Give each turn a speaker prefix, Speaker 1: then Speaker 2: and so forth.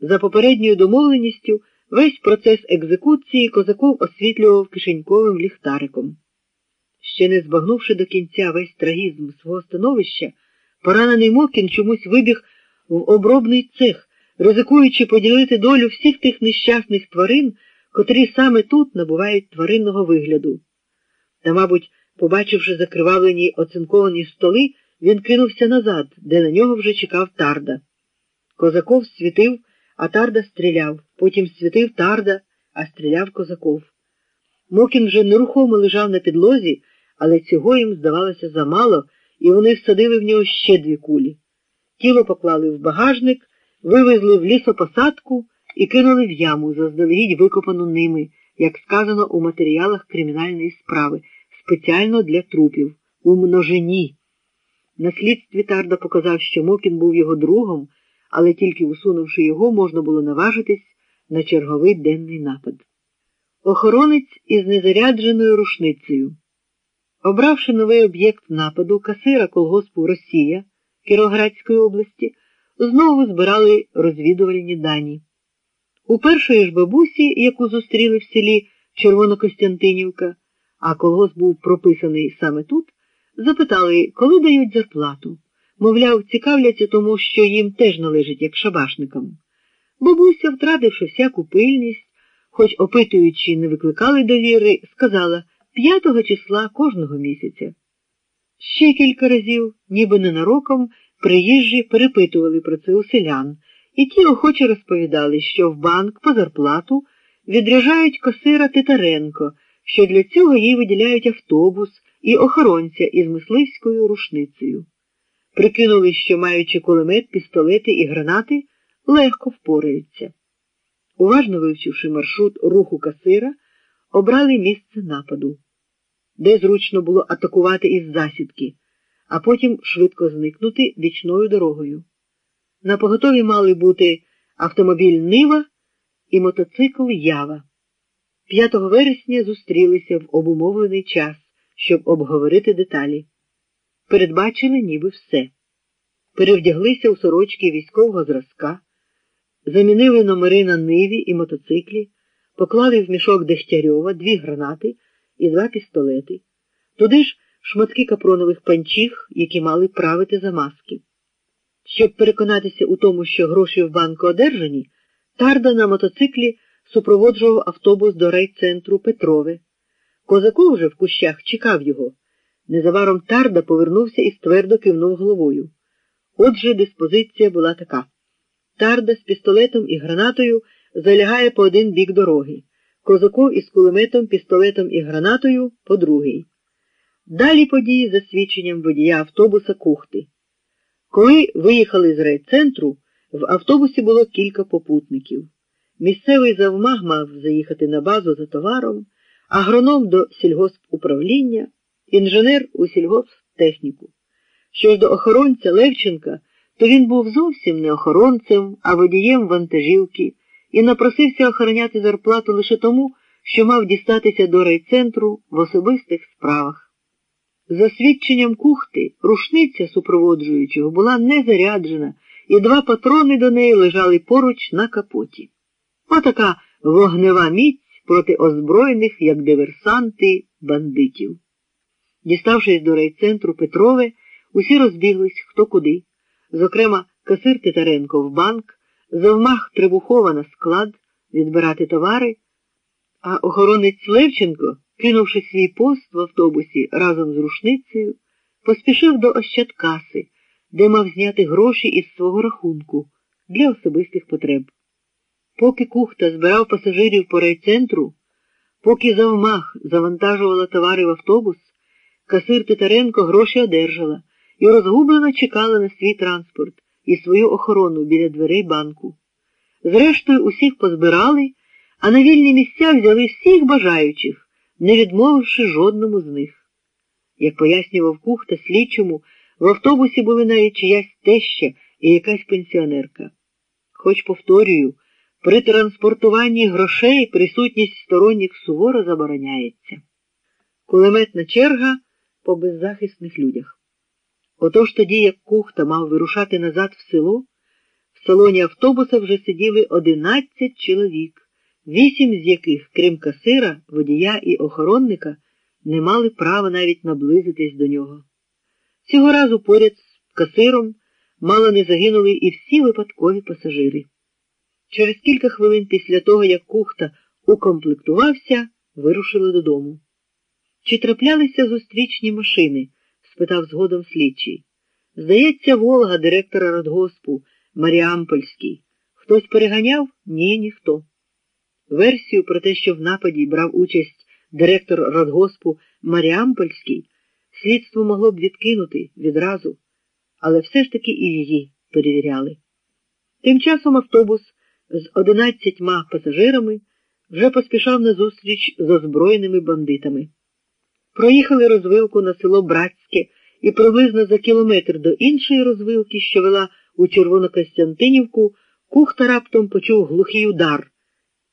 Speaker 1: За попередньою домовленістю весь процес екзекуції козаков освітлював кишеньковим ліхтариком. Ще не збагнувши до кінця весь трагізм свого становища, поранений Мокін чомусь вибіг в обробний цех, ризикуючи поділити долю всіх тих нещасних тварин, котрі саме тут набувають тваринного вигляду. Та, мабуть, побачивши закривавлені оцинковані столи, він кинувся назад, де на нього вже чекав тарда. Козаков світив, а тарда стріляв, потім світив тарда, а стріляв козаков. Мокін вже нерухомо лежав на підлозі, але цього їм здавалося замало, і вони всадили в нього ще дві кулі. Тіло поклали в багажник, вивезли в лісопосадку і кинули в яму, заздалегідь викопану ними, як сказано у матеріалах кримінальної справи, спеціально для трупів, у множині. На слідстві Тарда показав, що Мокін був його другом, але тільки усунувши його, можна було наважитись на черговий денний напад. Охоронець із незарядженою рушницею. Обравши новий об'єкт нападу, касира колгоспу Росія Кіровоградської області, знову збирали розвідувальні дані. У першої ж бабусі, яку зустріли в селі Червонокостянтинівка, а колгосп був прописаний саме тут, запитали, коли дають зарплату. Мовляв, цікавляться тому, що їм теж належить як шабашникам. Бабуся, втративши всяку пильність, хоч опитуючи, не викликали довіри, сказала п'ятого числа кожного місяця. Ще кілька разів, ніби ненароком, приїжджі перепитували про це у селян, і ті охоче розповідали, що в банк по зарплату відряджають косира Титаренко, що для цього їй виділяють автобус і охоронця із мисливською рушницею. Прикинули, що, маючи кулемет, пістолети і гранати, легко впораються. Уважно вивчивши маршрут руху касира, обрали місце нападу, де зручно було атакувати із засідки, а потім швидко зникнути бічною дорогою. На поготові мали бути автомобіль Нива і мотоцикл Ява. 5 вересня зустрілися в обумовлений час, щоб обговорити деталі. Передбачили ніби все. Перевдяглися у сорочки військового зразка, замінили номери на ниві і мотоциклі, поклали в мішок Дегтярьова дві гранати і два пістолети, туди ж шматки капронових панчіх, які мали правити за маски. Щоб переконатися у тому, що гроші в банку одержані, тарда на мотоциклі супроводжував автобус до райцентру Петрове. Козаков вже в кущах чекав його. Незабаром тарда повернувся і ствердо кивнув головою. Отже, диспозиція була така. Тарда з пістолетом і гранатою залягає по один бік дороги, Козаков із кулеметом, пістолетом і гранатою по другий. Далі події за свідченням водія автобуса кухти. Коли виїхали з райцентру, в автобусі було кілька попутників. Місцевий завмаг мав заїхати на базу за товаром, агроном до сільгоспуправління, інженер у сільгосптехніку. Що ж до охоронця Левченка, то він був зовсім не охоронцем, а водієм вантажівки і напросився охороняти зарплату лише тому, що мав дістатися до райцентру в особистих справах. За свідченням кухти, рушниця супроводжуючого була не заряджена, і два патрони до неї лежали поруч на капоті. Отака вогнева міць проти озброєних, як диверсанти, бандитів. Діставшись до райцентру Петрове, усі розбіглись хто куди. Зокрема, касир Титаренко в банк, завмах Требухова на склад відбирати товари, а охоронець Левченко, кинувши свій пост в автобусі разом з рушницею, поспішив до Ощадкаси, де мав зняти гроші із свого рахунку для особистих потреб. Поки кухта збирав пасажирів по райцентру, поки завмах завантажувала товари в автобус, касир Титаренко гроші одержала і розгублено чекала на свій транспорт і свою охорону біля дверей банку. Зрештою, усіх позбирали, а на вільні місця взяли всіх бажаючих, не відмовивши жодному з них. Як пояснював кухта слідчому, в автобусі були навіть чиясь теща і якась пенсіонерка. Хоч, повторюю, при транспортуванні грошей присутність сторонніх суворо забороняється. Кулеметна черга по беззахисних людях. Отож тоді, як кухта мав вирушати назад в село, В салоні автобуса вже сиділи одинадцять чоловік, вісім з яких, крім касира, водія і охоронника, не мали права навіть наблизитись до нього. Цього разу поряд з касиром мало не загинули і всі випадкові пасажири. Через кілька хвилин після того, як кухта укомплектувався, вирушили додому. Чи траплялися зустрічні машини? Спитав згодом слідчий. Здається, Волга директора радгоспу Маріампольський. Хтось переганяв? Ні, ніхто. Версію про те, що в нападі брав участь директор радгоспу Маріампольський, слідство могло б відкинути відразу, але все ж таки і її перевіряли. Тим часом автобус з одинадцятьма пасажирами вже поспішав на зустріч з озброєними бандитами. Проїхали розвилку на село Братське і приблизно за кілометр до іншої розвилки, що вела у Червонокостянтинівку, кухта раптом почув глухий удар.